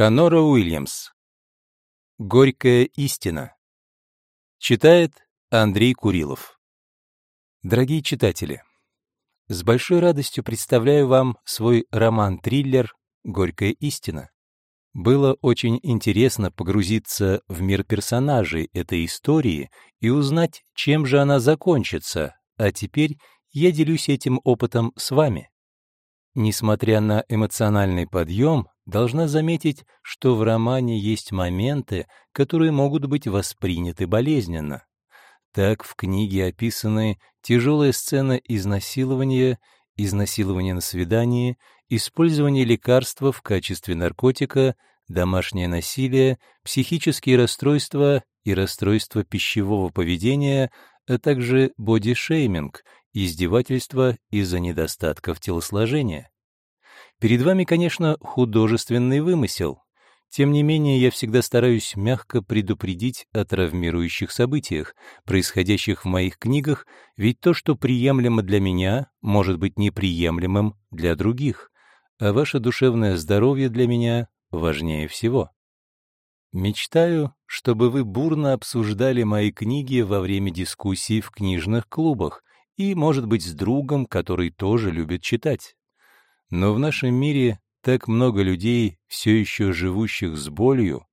Шанора Уильямс. Горькая истина. Читает Андрей Курилов. Дорогие читатели, с большой радостью представляю вам свой роман-триллер «Горькая истина». Было очень интересно погрузиться в мир персонажей этой истории и узнать, чем же она закончится, а теперь я делюсь этим опытом с вами. Несмотря на эмоциональный подъем, должна заметить, что в романе есть моменты, которые могут быть восприняты болезненно. Так в книге описаны тяжелая сцена изнасилования, изнасилование на свидании, использование лекарства в качестве наркотика, домашнее насилие, психические расстройства и расстройства пищевого поведения, а также бодишейминг, издевательство из-за недостатков телосложения. Перед вами, конечно, художественный вымысел. Тем не менее, я всегда стараюсь мягко предупредить о травмирующих событиях, происходящих в моих книгах, ведь то, что приемлемо для меня, может быть неприемлемым для других, а ваше душевное здоровье для меня важнее всего. Мечтаю, чтобы вы бурно обсуждали мои книги во время дискуссий в книжных клубах и, может быть, с другом, который тоже любит читать. Но в нашем мире так много людей, все еще живущих с болью,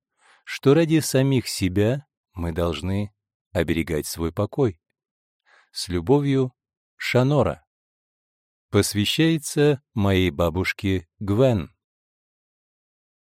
что ради самих себя мы должны оберегать свой покой. С любовью, Шанора. Посвящается моей бабушке Гвен.